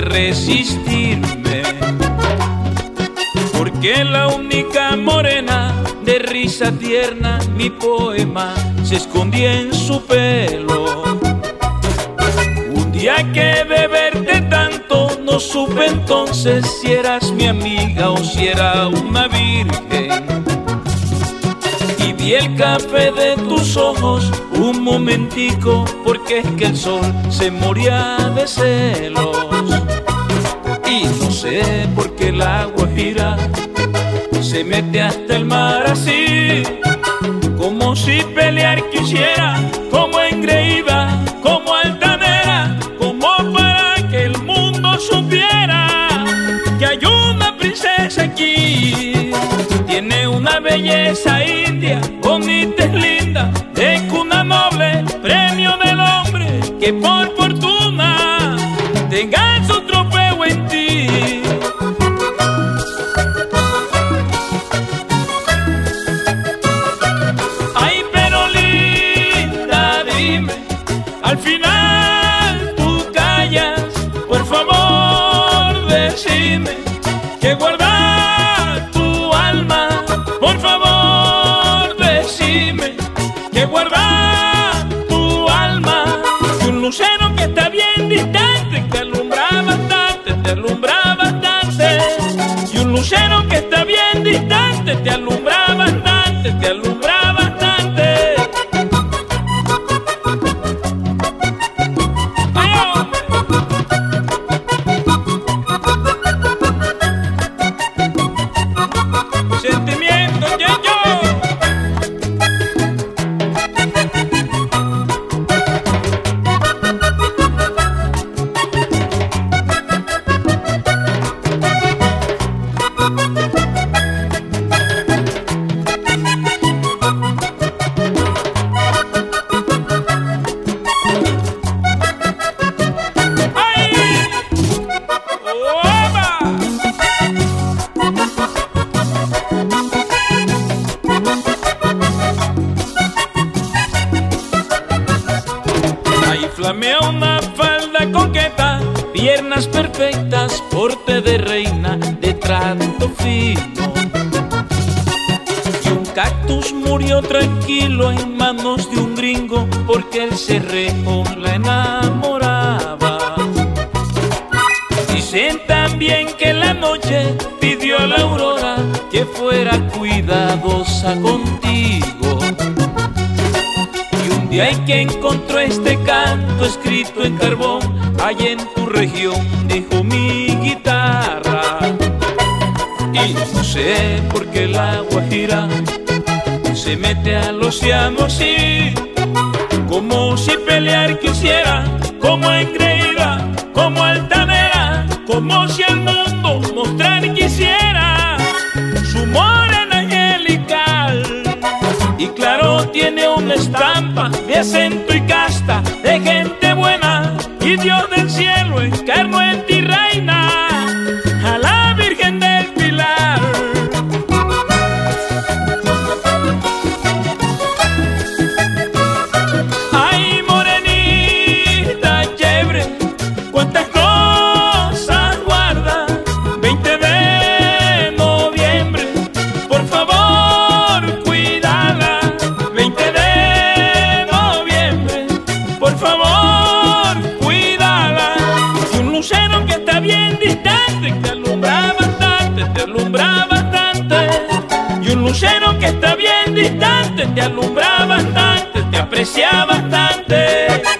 resistirme. Porque la única morena de risa tierna, mi poema se escondía en su pelo. Un día que de verte tanto no supe entonces si eras mi amiga o si era una virgen. Y vi el café de tus ojos un momentico porque es que el sol se moría de celos. Y no sé por qué el agua gira, se mete hasta el mar así, como si pelear quisiera, como engreída, como altanera, como para que el mundo supiera que hay una princesa aquí, tiene una belleza india, bonita es linda, de cuna noble, premio del hombre, que por fortuna tenga su trofeo que guarda tu alma, por favor, decime que guarda tu alma, un lucero flamea una falda coqueta, piernas perfectas, porte de reina, de trato fino. Y un cactus murió tranquilo en manos de un gringo porque el cerrejo la enamoraba. Dicen también que la noche pidió a la aurora que fuera cuidadosa contigo. Día en que encontró este canto escrito en carbón, allá en tu región, dijo mi guitarra. Y no sé por qué el agua gira, se mete al océano así, como si pelear quisiera, como engreída, como altanera, como si al mundo mostrar quisiera su angelical. Y claro, tiene una estampa de acento y casta, de gente lucero que está bien distante, te alumbra bastante, te aprecia bastante.